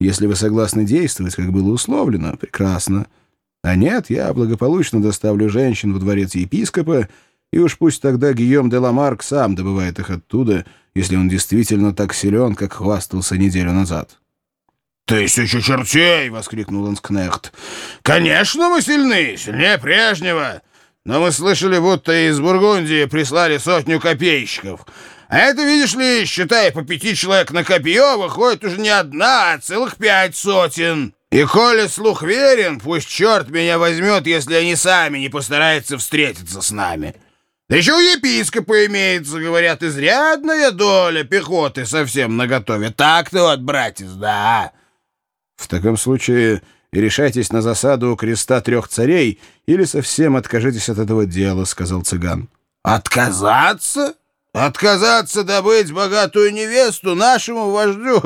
Если вы согласны действовать, как было условлено, прекрасно. А нет, я благополучно доставлю женщин во дворец епископа, и уж пусть тогда Гийом де Ламарк сам добывает их оттуда, если он действительно так силен, как хвастался неделю назад». «Тысячу чертей!» — воскликнул Ланскнехт. «Конечно, мы сильны, сильнее прежнего. Но мы слышали, будто из Бургундии прислали сотню копейщиков. А это, видишь ли, считая по пяти человек на копье, выходит уже не одна, а целых пять сотен. И коли слух верен, пусть черт меня возьмет, если они сами не постараются встретиться с нами». Да еще у епископа имеется, говорят, изрядная доля пехоты совсем наготове. Так-то вот, братец, да. В таком случае решайтесь на засаду у креста трех царей или совсем откажитесь от этого дела, — сказал цыган. Отказаться? Отказаться добыть богатую невесту нашему вождю?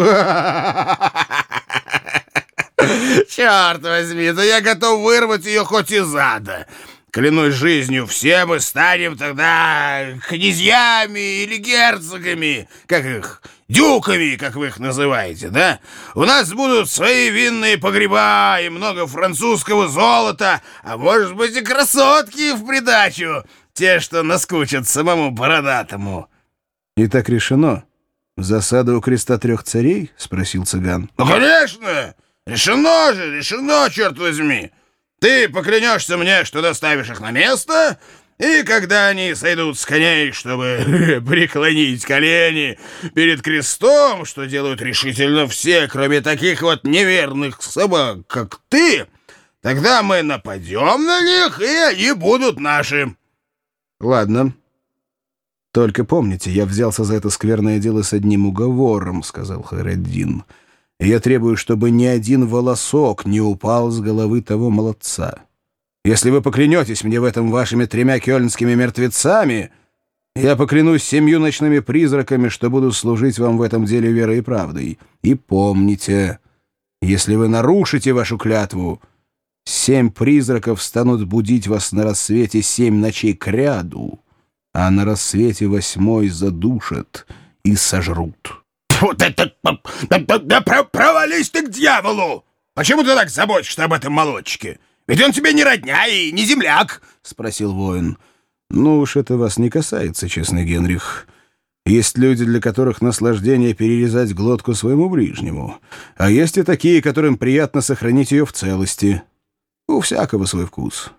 Черт возьми, да я готов вырвать ее хоть из ада. Клянусь жизнью, все мы станем тогда князьями или герцогами, как их, дюками, как вы их называете, да? У нас будут свои винные погреба и много французского золота, а может быть и красотки в придачу, те, что наскучат самому бородатому. — И так решено? Засада у креста трех царей? — спросил цыган. — Ну, конечно! Решено же, решено, черт возьми! — ты поклянешься мне, что доставишь их на место, и когда они сойдут с коней, чтобы преклонить колени перед крестом, что делают решительно все, кроме таких вот неверных собак, как ты, тогда мы нападем на них, и они будут наши. Ладно. Только помните, я взялся за это скверное дело с одним уговором, — сказал Хайреддин. — я требую, чтобы ни один волосок не упал с головы того молодца. Если вы поклянетесь мне в этом вашими тремя кёльнскими мертвецами, я поклянусь семью ночными призраками, что буду служить вам в этом деле верой и правдой. И помните, если вы нарушите вашу клятву, семь призраков станут будить вас на рассвете семь ночей кряду, а на рассвете восьмой задушат и сожрут». Фу, да, да, да, да провались ты к дьяволу! Почему ты так заботишься об этом молодчике? Ведь он тебе не родня и не земляк!» — спросил воин. «Ну уж это вас не касается, честный Генрих. Есть люди, для которых наслаждение перерезать глотку своему ближнему, а есть и такие, которым приятно сохранить ее в целости. У всякого свой вкус.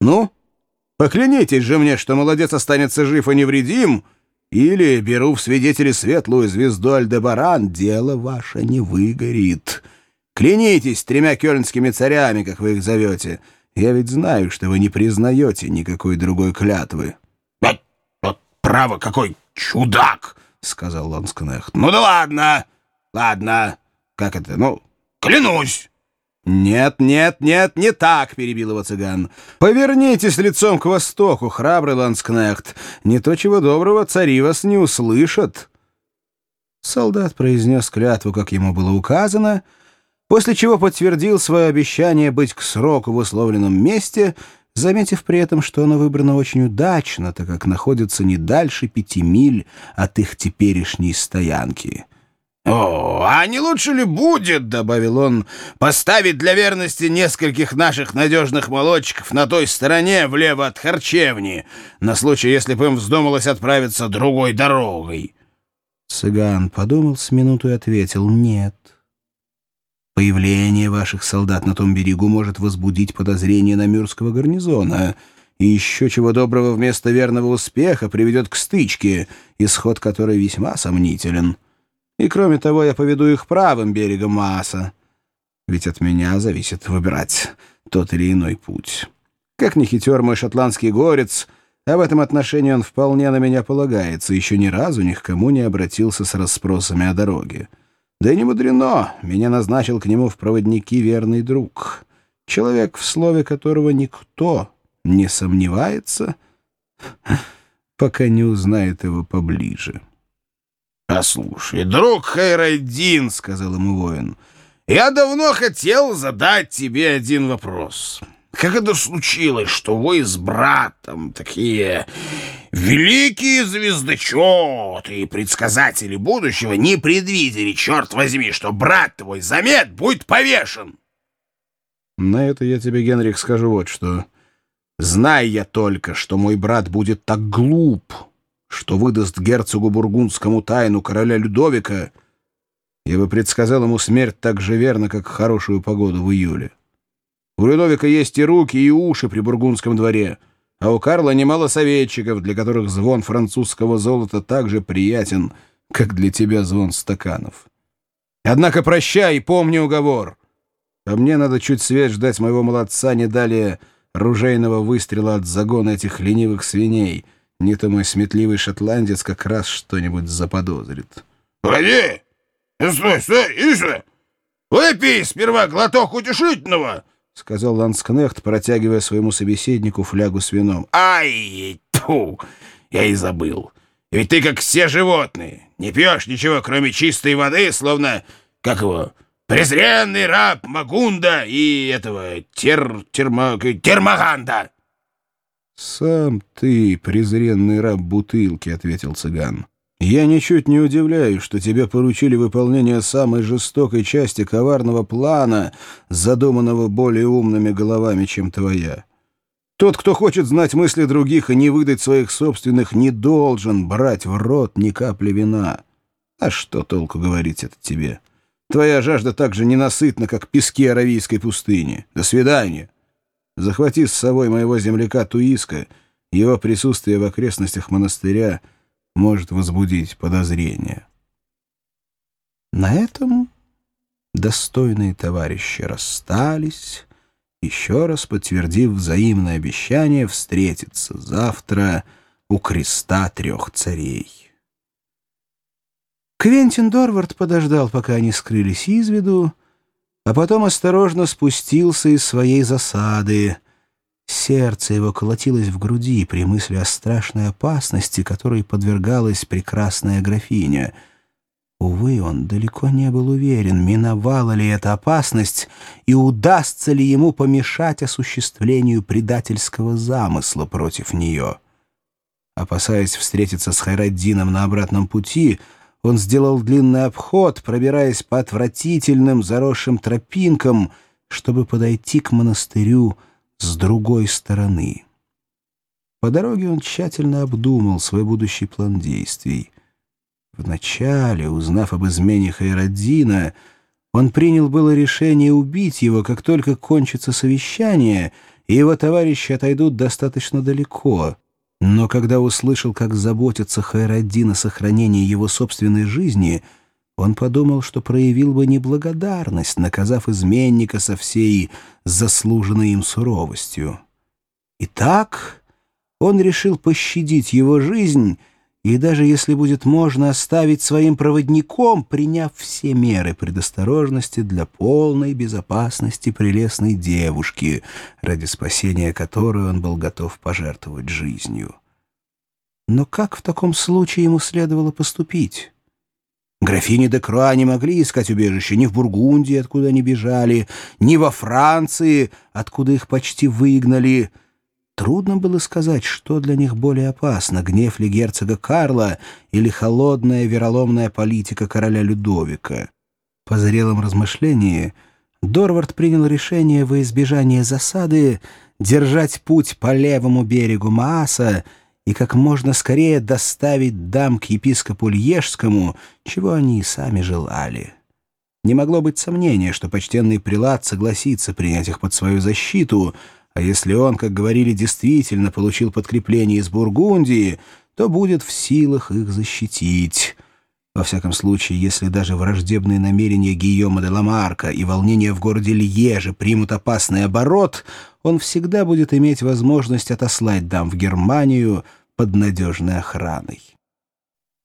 Ну, поклянитесь же мне, что молодец останется жив и невредим, — или беру в свидетели светлую звезду Альдебаран, дело ваше не выгорит. Клянитесь тремя кёльнскими царями, как вы их зовете. Я ведь знаю, что вы не признаете никакой другой клятвы». «Вот, вот право, какой чудак!» — сказал Ланскнехт. «Ну да ладно, ладно. Как это? Ну, клянусь!» «Нет, нет, нет, не так!» — перебил его цыган. «Повернитесь лицом к востоку, храбрый ланскнехт. Не то чего доброго, цари вас не услышат». Солдат произнес клятву, как ему было указано, после чего подтвердил свое обещание быть к сроку в условленном месте, заметив при этом, что оно выбрано очень удачно, так как находится не дальше пяти миль от их теперешней стоянки. «О, а не лучше ли будет, — добавил он, — поставить для верности нескольких наших надежных молодчиков на той стороне, влево от харчевни, на случай, если бы им вздумалось отправиться другой дорогой?» Цыган подумал с минуту и ответил «нет». Появление ваших солдат на том берегу может возбудить подозрение Намюрского гарнизона, и еще чего доброго вместо верного успеха приведет к стычке, исход которой весьма сомнителен. И кроме того, я поведу их правым берегом Мааса. Ведь от меня зависит выбирать тот или иной путь. Как ни хитер мой шотландский горец, а в этом отношении он вполне на меня полагается, еще ни разу ни к кому не обратился с расспросами о дороге. Да и не мудрено, меня назначил к нему в проводники верный друг. Человек, в слове которого никто не сомневается, пока не узнает его поближе. «Послушай, друг Хайраддин, — сказал ему воин, — я давно хотел задать тебе один вопрос. как это случилось, что вы с братом такие великие звездочеты и предсказатели будущего не предвидели, черт возьми, что брат твой замет будет повешен? На это я тебе, Генрих, скажу вот что. Знай я только, что мой брат будет так глуп, что выдаст герцогу Бургундскому тайну короля Людовика, я бы предсказал ему смерть так же верно, как хорошую погоду в июле. У Людовика есть и руки, и уши при бургундском дворе, а у Карла немало советчиков, для которых звон французского золота так же приятен, как для тебя звон стаканов. Однако прощай помни уговор. А мне надо чуть свет ждать моего молодца не далее ружейного выстрела от загона этих ленивых свиней. Не то мой сметливый шотландец как раз что-нибудь заподозрит. — Погоди! Стой, стой, иди Выпей сперва глоток утешительного! — сказал ланскнехт, протягивая своему собеседнику флягу с вином. «Ай, тьфу, я и забыл. Ведь ты, как все животные, не пьешь ничего, кроме чистой воды, словно, как его, презренный раб Магунда и этого тер... термо... термаганда». «Сам ты, презренный раб бутылки», — ответил цыган. Я ничуть не удивляюсь, что тебе поручили выполнение самой жестокой части коварного плана, задуманного более умными головами, чем твоя. Тот, кто хочет знать мысли других и не выдать своих собственных, не должен брать в рот ни капли вина. А что толку говорить это тебе? Твоя жажда так же ненасытна, как пески Аравийской пустыни. До свидания. Захвати с собой моего земляка Туиска, его присутствие в окрестностях монастыря — может возбудить подозрения. На этом достойные товарищи расстались, еще раз подтвердив взаимное обещание встретиться завтра у креста трех царей. Квентин Дорвард подождал, пока они скрылись из виду, а потом осторожно спустился из своей засады — Сердце его колотилось в груди при мысли о страшной опасности, которой подвергалась прекрасная графиня. Увы, он далеко не был уверен, миновала ли эта опасность и удастся ли ему помешать осуществлению предательского замысла против нее. Опасаясь встретиться с Хайраддином на обратном пути, он сделал длинный обход, пробираясь по отвратительным заросшим тропинкам, чтобы подойти к монастырю с другой стороны. По дороге он тщательно обдумал свой будущий план действий. Вначале, узнав об измене Хайраддина, он принял было решение убить его, как только кончится совещание, и его товарищи отойдут достаточно далеко. Но когда услышал, как заботится Хайраддин о сохранении его собственной жизни — он подумал, что проявил бы неблагодарность, наказав изменника со всей заслуженной им суровостью. Итак, он решил пощадить его жизнь и даже, если будет можно, оставить своим проводником, приняв все меры предосторожности для полной безопасности прелестной девушки, ради спасения которой он был готов пожертвовать жизнью. Но как в таком случае ему следовало поступить? Графини де Круа не могли искать убежище ни в Бургундии, откуда они бежали, ни во Франции, откуда их почти выгнали. Трудно было сказать, что для них более опасно — гнев ли герцога Карла или холодная вероломная политика короля Людовика. По зрелом размышлении Дорвард принял решение во избежание засады держать путь по левому берегу Мааса и как можно скорее доставить дам к епископу Льежскому, чего они и сами желали. Не могло быть сомнения, что почтенный прилад согласится принять их под свою защиту, а если он, как говорили, действительно получил подкрепление из Бургундии, то будет в силах их защитить. Во всяком случае, если даже враждебные намерения Гийома де Ламарка и волнения в городе Льеже примут опасный оборот, он всегда будет иметь возможность отослать дам в Германию под надежной охраной.